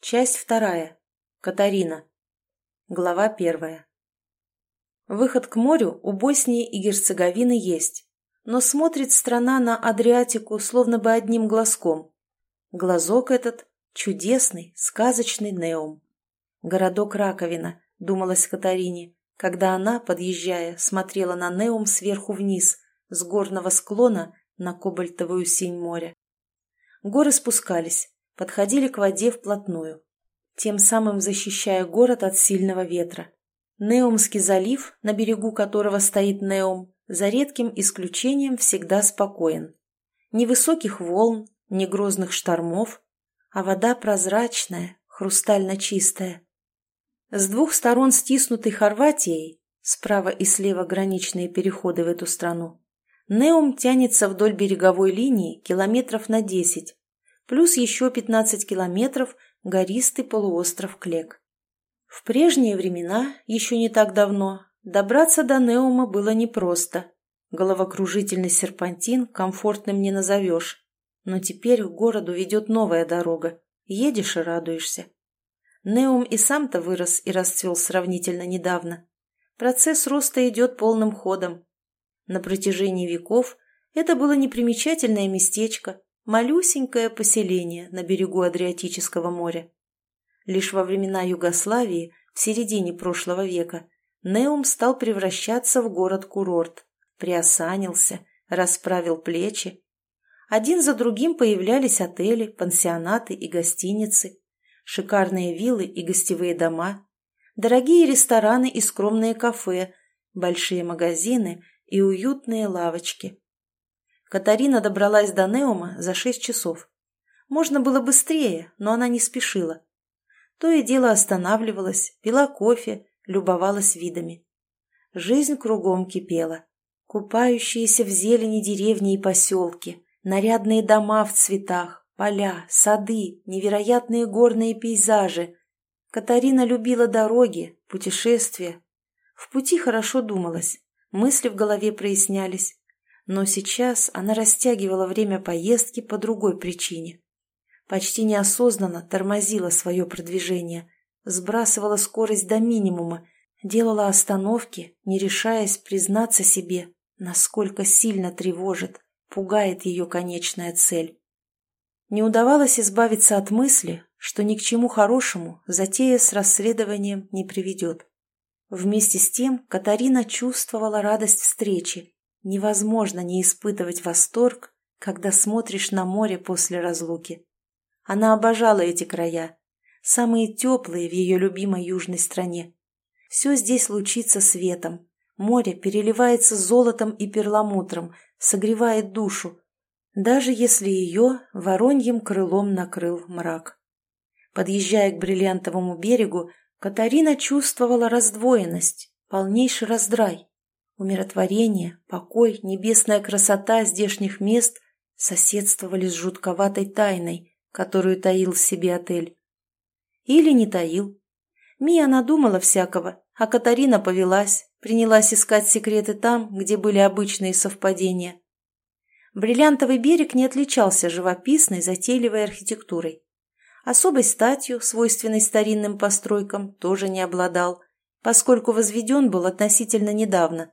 Часть вторая. Катарина. Глава первая. Выход к морю у Боснии и Герцеговины есть, но смотрит страна на Адриатику словно бы одним глазком. Глазок этот – чудесный, сказочный Неум. Городок Раковина, думалось Катарине, когда она, подъезжая, смотрела на Неум сверху вниз, с горного склона на кобальтовую синь моря. Горы спускались, подходили к воде вплотную, тем самым защищая город от сильного ветра. Неумский залив, на берегу которого стоит Неум, за редким исключением всегда спокоен. Ни высоких волн, ни грозных штормов, а вода прозрачная, хрустально чистая. С двух сторон стиснутой Хорватией, справа и слева граничные переходы в эту страну, Неум тянется вдоль береговой линии километров на 10, плюс еще 15 километров гористый полуостров Клек. В прежние времена, еще не так давно, добраться до Неума было непросто. Головокружительный серпантин комфортным не назовешь. Но теперь к городу ведет новая дорога. Едешь и радуешься. Неум и сам-то вырос и расцвел сравнительно недавно. Процесс роста идет полным ходом. На протяжении веков это было непримечательное местечко, малюсенькое поселение на берегу Адриатического моря. Лишь во времена Югославии, в середине прошлого века, Неум стал превращаться в город-курорт, приосанился, расправил плечи. Один за другим появлялись отели, пансионаты и гостиницы, шикарные виллы и гостевые дома, дорогие рестораны и скромные кафе, большие магазины и уютные лавочки. Катарина добралась до Неума за шесть часов. Можно было быстрее, но она не спешила. То и дело останавливалась, пила кофе, любовалась видами. Жизнь кругом кипела. Купающиеся в зелени деревни и поселки, нарядные дома в цветах, поля, сады, невероятные горные пейзажи. Катарина любила дороги, путешествия. В пути хорошо думалось мысли в голове прояснялись. Но сейчас она растягивала время поездки по другой причине. Почти неосознанно тормозила свое продвижение, сбрасывала скорость до минимума, делала остановки, не решаясь признаться себе, насколько сильно тревожит, пугает ее конечная цель. Не удавалось избавиться от мысли, что ни к чему хорошему затея с расследованием не приведет. Вместе с тем Катарина чувствовала радость встречи. Невозможно не испытывать восторг, когда смотришь на море после разлуки. Она обожала эти края, самые теплые в ее любимой южной стране. Все здесь лучится светом, море переливается золотом и перламутром, согревает душу, даже если ее вороньим крылом накрыл мрак. Подъезжая к бриллиантовому берегу, Катарина чувствовала раздвоенность, полнейший раздрай. Умиротворение, покой, небесная красота здешних мест соседствовали с жутковатой тайной, которую таил в себе отель. Или не таил. Мия надумала всякого, а Катарина повелась, принялась искать секреты там, где были обычные совпадения. Бриллиантовый берег не отличался живописной, затейливой архитектурой. Особой статью, свойственной старинным постройкам, тоже не обладал, поскольку возведен был относительно недавно.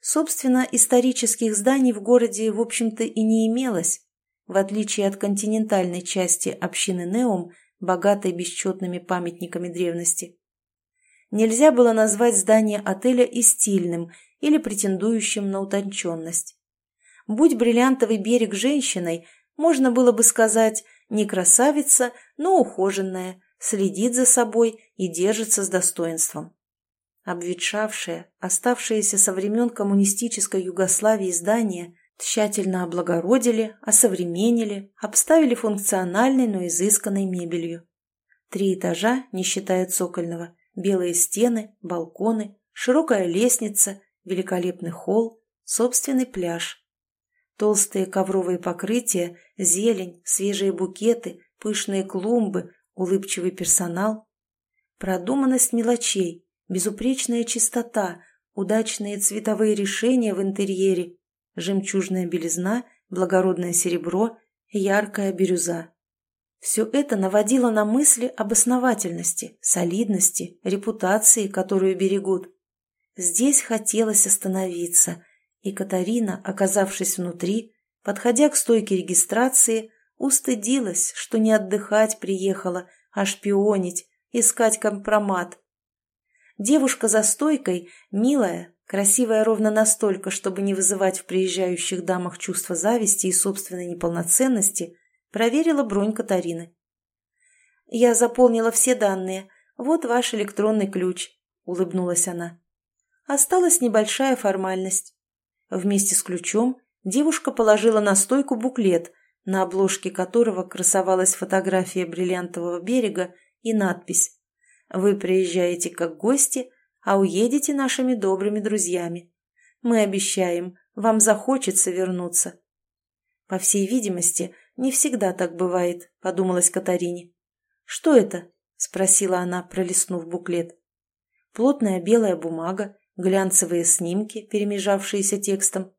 Собственно, исторических зданий в городе, в общем-то, и не имелось, в отличие от континентальной части общины Неум, богатой бесчетными памятниками древности. Нельзя было назвать здание отеля и стильным, или претендующим на утонченность. Будь бриллиантовый берег женщиной, можно было бы сказать – не красавица, но ухоженная, следит за собой и держится с достоинством. Обветшавшее, оставшееся со времен коммунистической Югославии здание тщательно облагородили, осовременили, обставили функциональной, но изысканной мебелью. Три этажа, не считая цокольного, белые стены, балконы, широкая лестница, великолепный холл, собственный пляж. Толстые ковровые покрытия, зелень, свежие букеты, пышные клумбы, улыбчивый персонал. Продуманность мелочей, безупречная чистота, удачные цветовые решения в интерьере, жемчужная белизна, благородное серебро, яркая бирюза. Все это наводило на мысли об основательности, солидности, репутации, которую берегут. Здесь хотелось остановиться, и Катарина, оказавшись внутри, подходя к стойке регистрации, устыдилась, что не отдыхать приехала, а шпионить, искать компромат. Девушка за стойкой, милая, красивая ровно настолько, чтобы не вызывать в приезжающих дамах чувство зависти и собственной неполноценности, проверила бронь Катарины. «Я заполнила все данные. Вот ваш электронный ключ», — улыбнулась она. Осталась небольшая формальность. Вместе с ключом девушка положила на стойку буклет, на обложке которого красовалась фотография бриллиантового берега и надпись «Вы приезжаете как гости, а уедете нашими добрыми друзьями. Мы обещаем, вам захочется вернуться». По всей видимости, не всегда так бывает, подумалась Катарине. «Что это?» – спросила она, пролистнув буклет. Плотная белая бумага, глянцевые снимки, перемежавшиеся текстом.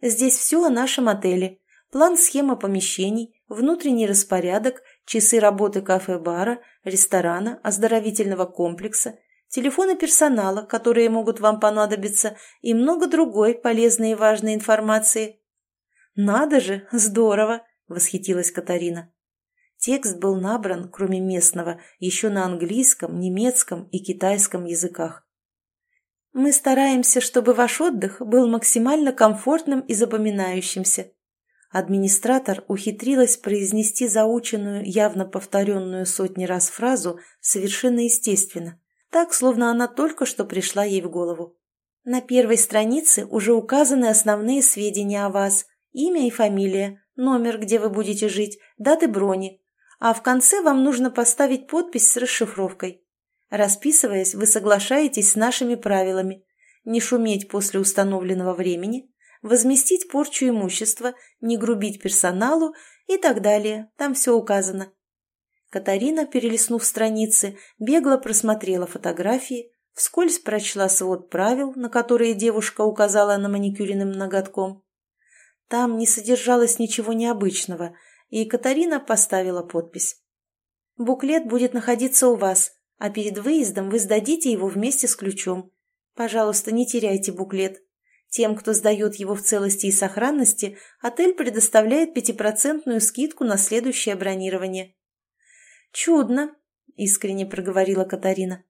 Здесь все о нашем отеле. План-схема помещений, внутренний распорядок, часы работы кафе-бара, ресторана, оздоровительного комплекса, телефоны персонала, которые могут вам понадобиться, и много другой полезной и важной информации. «Надо же, здорово!» – восхитилась Катарина. Текст был набран, кроме местного, еще на английском, немецком и китайском языках. Мы стараемся, чтобы ваш отдых был максимально комфортным и запоминающимся. Администратор ухитрилась произнести заученную, явно повторенную сотни раз фразу совершенно естественно, так, словно она только что пришла ей в голову. На первой странице уже указаны основные сведения о вас, имя и фамилия, номер, где вы будете жить, даты брони, а в конце вам нужно поставить подпись с расшифровкой. Расписываясь, вы соглашаетесь с нашими правилами не шуметь после установленного времени, возместить порчу имущества, не грубить персоналу и так далее. Там все указано. Катарина, перелистнув страницы, бегло просмотрела фотографии, вскользь прочла свод правил, на которые девушка указала на маникюренным ноготком. Там не содержалось ничего необычного, и Катарина поставила подпись. «Буклет будет находиться у вас, а перед выездом вы сдадите его вместе с ключом. Пожалуйста, не теряйте буклет. Тем, кто сдает его в целости и сохранности, отель предоставляет пятипроцентную скидку на следующее бронирование. «Чудно», — искренне проговорила Катарина.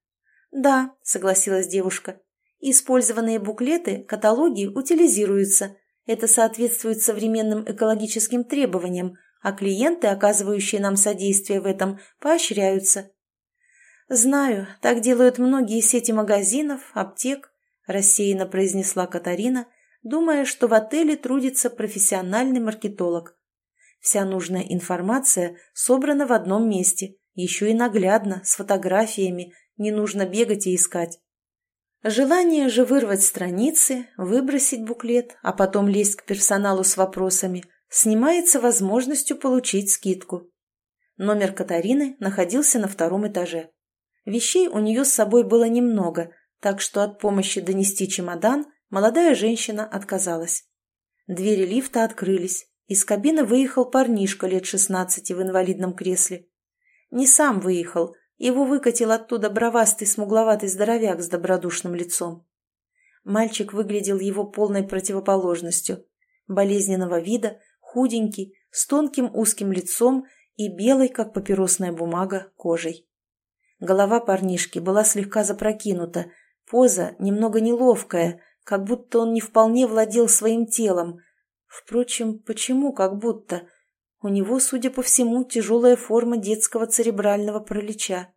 «Да», — согласилась девушка. «Использованные буклеты, каталоги утилизируются. Это соответствует современным экологическим требованиям, а клиенты, оказывающие нам содействие в этом, поощряются. «Знаю, так делают многие сети магазинов, аптек», – рассеянно произнесла Катарина, думая, что в отеле трудится профессиональный маркетолог. Вся нужная информация собрана в одном месте, еще и наглядно, с фотографиями, не нужно бегать и искать. Желание же вырвать страницы, выбросить буклет, а потом лезть к персоналу с вопросами, снимается возможностью получить скидку. Номер Катарины находился на втором этаже. Вещей у нее с собой было немного, так что от помощи донести чемодан молодая женщина отказалась. Двери лифта открылись. Из кабины выехал парнишка лет шестнадцати в инвалидном кресле. Не сам выехал, его выкатил оттуда бровастый смугловатый здоровяк с добродушным лицом. Мальчик выглядел его полной противоположностью. Болезненного вида, худенький, с тонким узким лицом и белой, как папиросная бумага, кожей. Голова парнишки была слегка запрокинута, поза немного неловкая, как будто он не вполне владел своим телом. Впрочем, почему как будто? У него, судя по всему, тяжелая форма детского церебрального паралича.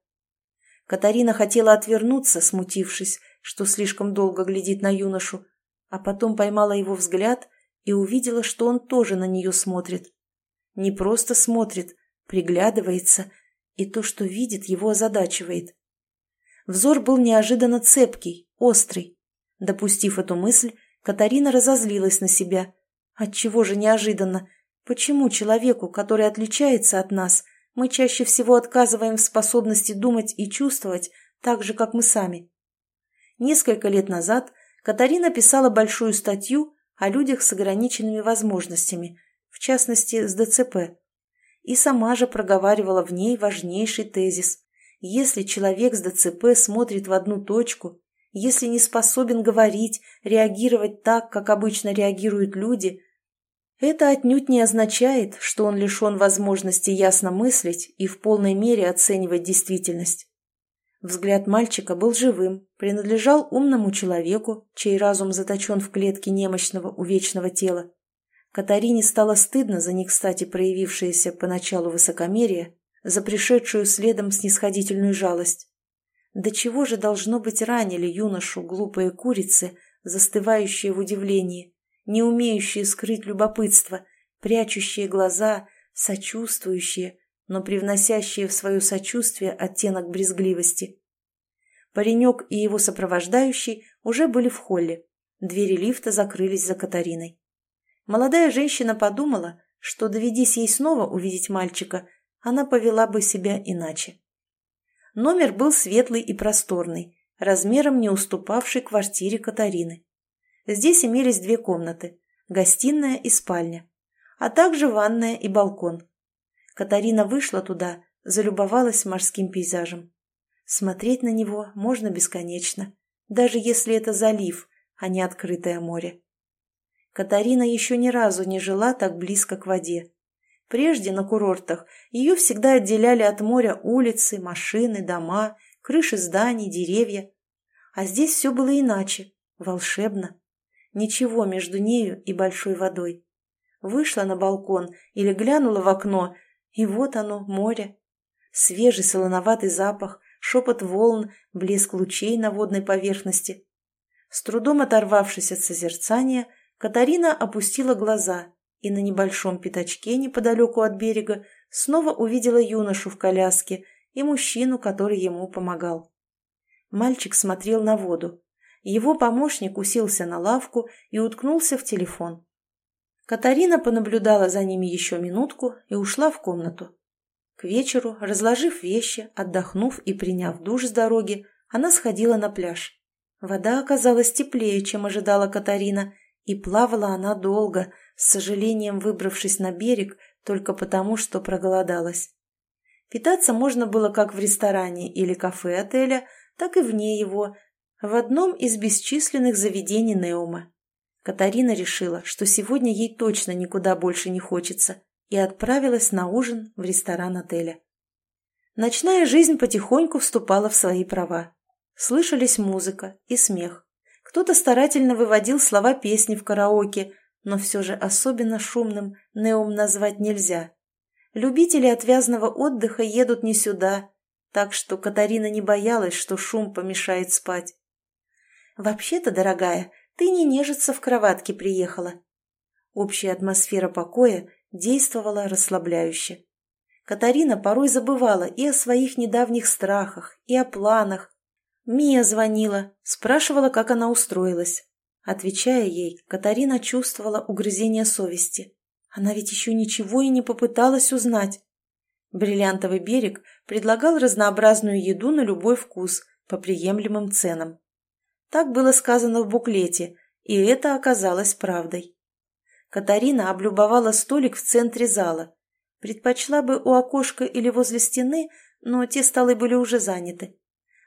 Катарина хотела отвернуться, смутившись, что слишком долго глядит на юношу, а потом поймала его взгляд и увидела, что он тоже на нее смотрит. Не просто смотрит, приглядывается и то, что видит, его озадачивает. Взор был неожиданно цепкий, острый. Допустив эту мысль, Катарина разозлилась на себя. Отчего же неожиданно? Почему человеку, который отличается от нас, мы чаще всего отказываем в способности думать и чувствовать так же, как мы сами? Несколько лет назад Катарина писала большую статью о людях с ограниченными возможностями, в частности, с ДЦП. и сама же проговаривала в ней важнейший тезис. Если человек с ДЦП смотрит в одну точку, если не способен говорить, реагировать так, как обычно реагируют люди, это отнюдь не означает, что он лишен возможности ясно мыслить и в полной мере оценивать действительность. Взгляд мальчика был живым, принадлежал умному человеку, чей разум заточен в клетке немощного увечного тела. Катарине стало стыдно за не кстати проявившееся поначалу высокомерие, за пришедшую следом снисходительную жалость. До чего же должно быть ранили юношу глупые курицы, застывающие в удивлении, не умеющие скрыть любопытство, прячущие глаза, сочувствующие, но привносящие в свое сочувствие оттенок брезгливости. Паренек и его сопровождающий уже были в холле. Двери лифта закрылись за Катариной. Молодая женщина подумала, что, доведись ей снова увидеть мальчика, она повела бы себя иначе. Номер был светлый и просторный, размером не уступавший квартире Катарины. Здесь имелись две комнаты – гостиная и спальня, а также ванная и балкон. Катарина вышла туда, залюбовалась морским пейзажем. Смотреть на него можно бесконечно, даже если это залив, а не открытое море. Катарина еще ни разу не жила так близко к воде. Прежде на курортах ее всегда отделяли от моря улицы, машины, дома, крыши зданий, деревья. А здесь все было иначе, волшебно. Ничего между нею и большой водой. Вышла на балкон или глянула в окно, и вот оно, море. Свежий солоноватый запах, шепот волн, блеск лучей на водной поверхности. С трудом оторвавшись от созерцания, Катарина опустила глаза и на небольшом пятачке неподалеку от берега снова увидела юношу в коляске и мужчину, который ему помогал. Мальчик смотрел на воду. Его помощник уселся на лавку и уткнулся в телефон. Катарина понаблюдала за ними еще минутку и ушла в комнату. К вечеру, разложив вещи, отдохнув и приняв душ с дороги, она сходила на пляж. Вода оказалась теплее, чем ожидала Катарина, и плавала она долго, с сожалением выбравшись на берег только потому, что проголодалась. Питаться можно было как в ресторане или кафе отеля, так и вне его, в одном из бесчисленных заведений Неума. Катарина решила, что сегодня ей точно никуда больше не хочется, и отправилась на ужин в ресторан отеля. Ночная жизнь потихоньку вступала в свои права. Слышались музыка и смех. Кто-то старательно выводил слова песни в караоке, но все же особенно шумным Неум назвать нельзя. Любители отвязного отдыха едут не сюда, так что Катарина не боялась, что шум помешает спать. «Вообще-то, дорогая, ты не нежиться в кроватке приехала». Общая атмосфера покоя действовала расслабляюще. Катарина порой забывала и о своих недавних страхах, и о планах. Мия звонила, спрашивала, как она устроилась. Отвечая ей, Катарина чувствовала угрызение совести. Она ведь еще ничего и не попыталась узнать. Бриллиантовый берег предлагал разнообразную еду на любой вкус по приемлемым ценам. Так было сказано в буклете, и это оказалось правдой. Катарина облюбовала столик в центре зала. Предпочла бы у окошка или возле стены, но те столы были уже заняты.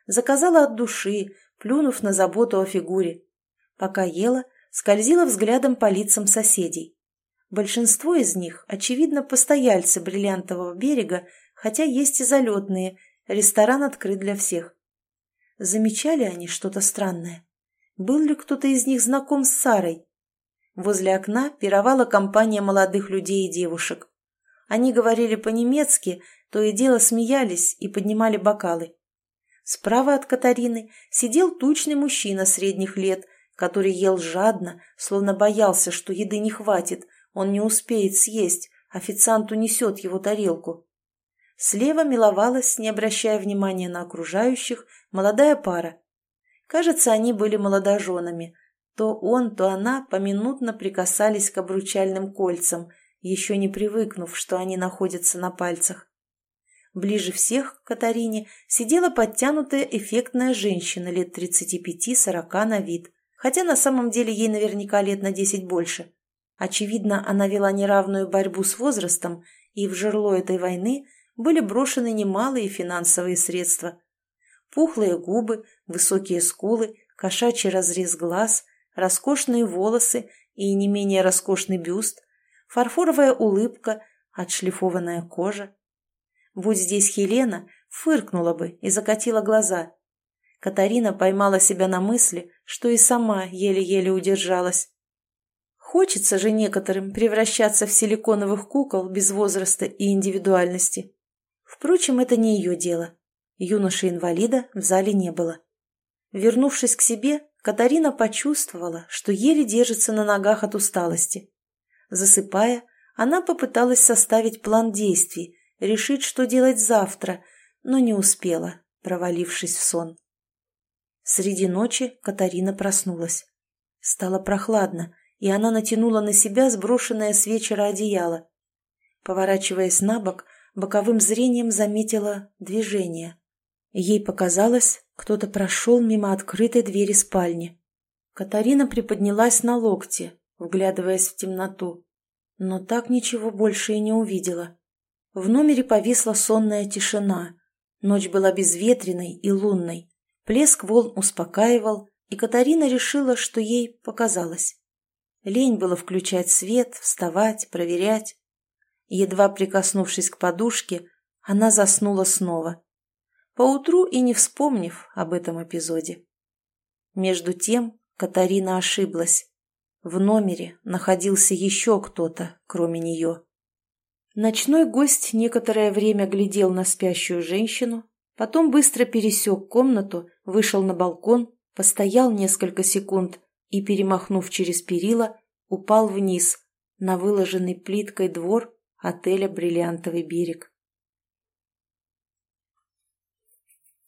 Заказала от души, плюнув на заботу о фигуре. Пока ела, скользила взглядом по лицам соседей. Большинство из них, очевидно, постояльцы бриллиантового берега, хотя есть и залетные, ресторан открыт для всех. Замечали они что-то странное? Был ли кто-то из них знаком с Сарой? Возле окна пировала компания молодых людей и девушек. Они говорили по-немецки, то и дело смеялись и поднимали бокалы. Справа от Катарины сидел тучный мужчина средних лет, который ел жадно, словно боялся, что еды не хватит, он не успеет съесть, официант унесет его тарелку. Слева миловалась, не обращая внимания на окружающих, молодая пара. Кажется, они были молодоженами. То он, то она поминутно прикасались к обручальным кольцам, еще не привыкнув, что они находятся на пальцах. Ближе всех к Катарине сидела подтянутая эффектная женщина лет 35-40 на вид, хотя на самом деле ей наверняка лет на 10 больше. Очевидно, она вела неравную борьбу с возрастом и в жерло этой войны были брошены немалые финансовые средства. Пухлые губы, высокие скулы, кошачий разрез глаз, роскошные волосы и не менее роскошный бюст, фарфоровая улыбка, отшлифованная кожа. Будь здесь Хелена, фыркнула бы и закатила глаза. Катарина поймала себя на мысли, что и сама еле-еле удержалась. Хочется же некоторым превращаться в силиконовых кукол без возраста и индивидуальности. Впрочем, это не ее дело. Юноши-инвалида в зале не было. Вернувшись к себе, Катарина почувствовала, что еле держится на ногах от усталости. Засыпая, она попыталась составить план действий, решить, что делать завтра, но не успела, провалившись в сон. Среди ночи Катарина проснулась. Стало прохладно, и она натянула на себя сброшенное с вечера одеяло. Поворачиваясь на бок, боковым зрением заметила движение. Ей показалось, кто-то прошел мимо открытой двери спальни. Катарина приподнялась на локте, вглядываясь в темноту, но так ничего больше и не увидела. В номере повисла сонная тишина. Ночь была безветренной и лунной. Плеск волн успокаивал, и Катарина решила, что ей показалось. Лень было включать свет, вставать, проверять. Едва прикоснувшись к подушке, она заснула снова поутру и не вспомнив об этом эпизоде. Между тем Катарина ошиблась. В номере находился еще кто-то, кроме нее. Ночной гость некоторое время глядел на спящую женщину, потом быстро пересек комнату, вышел на балкон, постоял несколько секунд и, перемахнув через перила, упал вниз на выложенный плиткой двор отеля «Бриллиантовый берег».